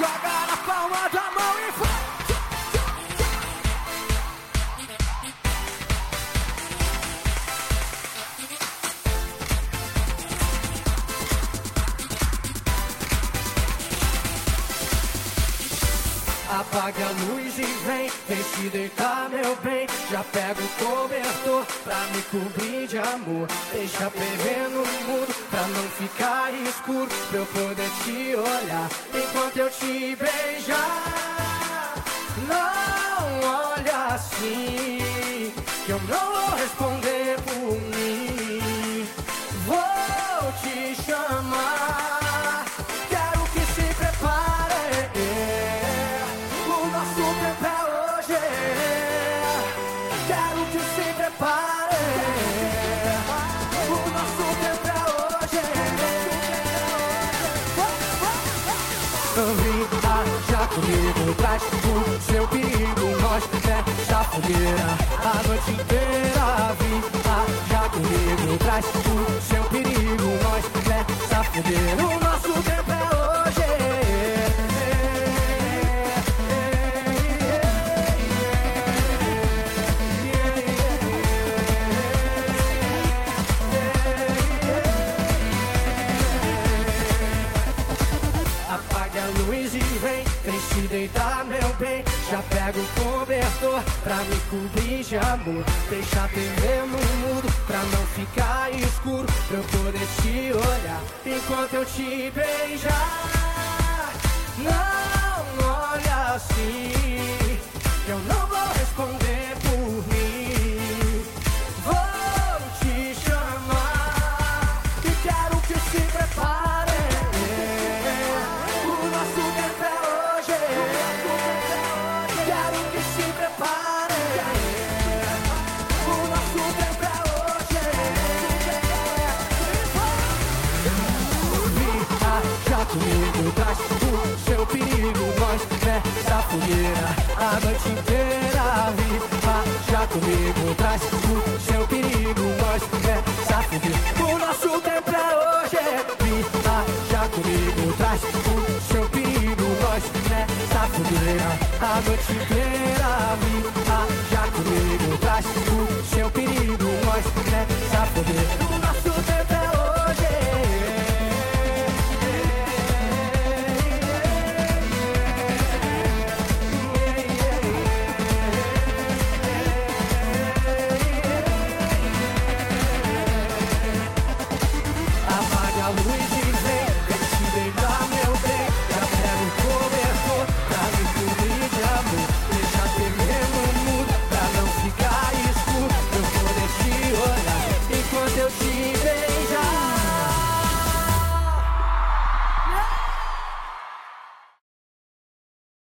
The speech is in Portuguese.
Joga na palma da mão e vai. Apaga a luz e vem, vem se deitar, meu bem. Já pego o cobertor pra me cobrir de amor. Deixa ferver no mundo não ficar escuro. Pra eu poder te olhar enquanto eu te beijar. Não olha assim, que eu não vou responder por mim. Vou te chamar. Quero que se prepare. O nosso tempo é hoje. Quero que se prepare. Vem já comigo, traz o seu perigo. Nós nessa fogueira a noite inteira. Vem já comigo, traz o seu perigo. Nós nessa fogueira. Luz e vem, vem se deitar, meu bem. Já pega o cobertor pra me cobrir de amor. Deixa TV no mudo pra não ficar escuro. Pra eu poder te olhar enquanto eu te beijar. Não olha assim, comigo, traz o seu perigo. Nós nessa fogueira a noite inteira. Viaja comigo, traz o seu perigo. Nós nessa fogueira. O nosso tempo é hoje. Viaja comigo, traz o seu perigo. Nós nessa fogueira a noite inteira. Thank you.